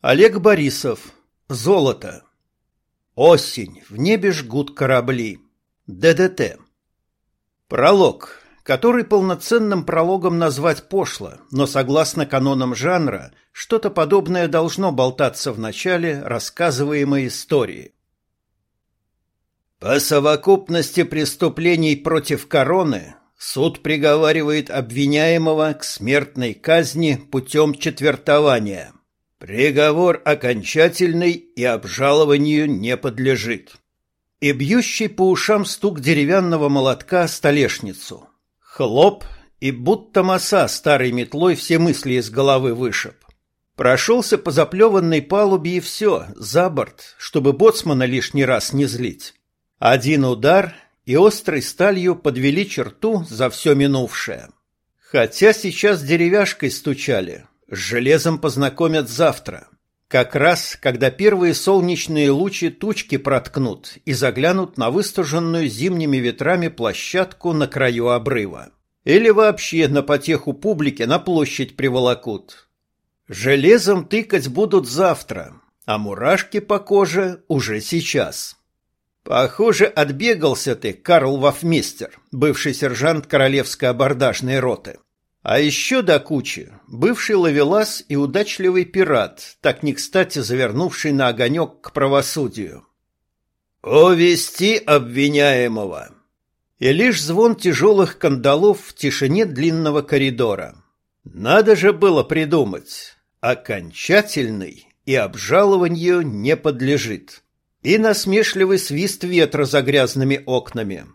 Олег Борисов. Золото. Осень. В небе жгут корабли. ДДТ. Пролог, который полноценным прологом назвать пошло, но согласно канонам жанра, что-то подобное должно болтаться в начале рассказываемой истории. По совокупности преступлений против короны суд приговаривает обвиняемого к смертной казни путем четвертования – Приговор окончательный и обжалованию не подлежит. И бьющий по ушам стук деревянного молотка столешницу. Хлоп, и будто масса старой метлой все мысли из головы вышиб. Прошелся по заплеванной палубе и все, за борт, чтобы боцмана лишний раз не злить. Один удар, и острой сталью подвели черту за все минувшее. Хотя сейчас деревяшкой стучали, с железом познакомят завтра. Как раз, когда первые солнечные лучи тучки проткнут и заглянут на выстуженную зимними ветрами площадку на краю обрыва. Или вообще на потеху публике на площадь приволокут. Железом тыкать будут завтра, а мурашки по коже уже сейчас. Похоже, отбегался ты, Карл Вафмистер, бывший сержант королевской абордажной роты. А еще до кучи бывший ловелас и удачливый пират, так не кстати завернувший на огонек к правосудию. «Увести обвиняемого!» И лишь звон тяжелых кандалов в тишине длинного коридора. Надо же было придумать. Окончательный и обжалованию не подлежит. И насмешливый свист ветра за грязными окнами.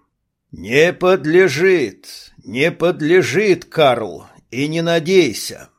«Не подлежит! Не подлежит, Карл! И не надейся!»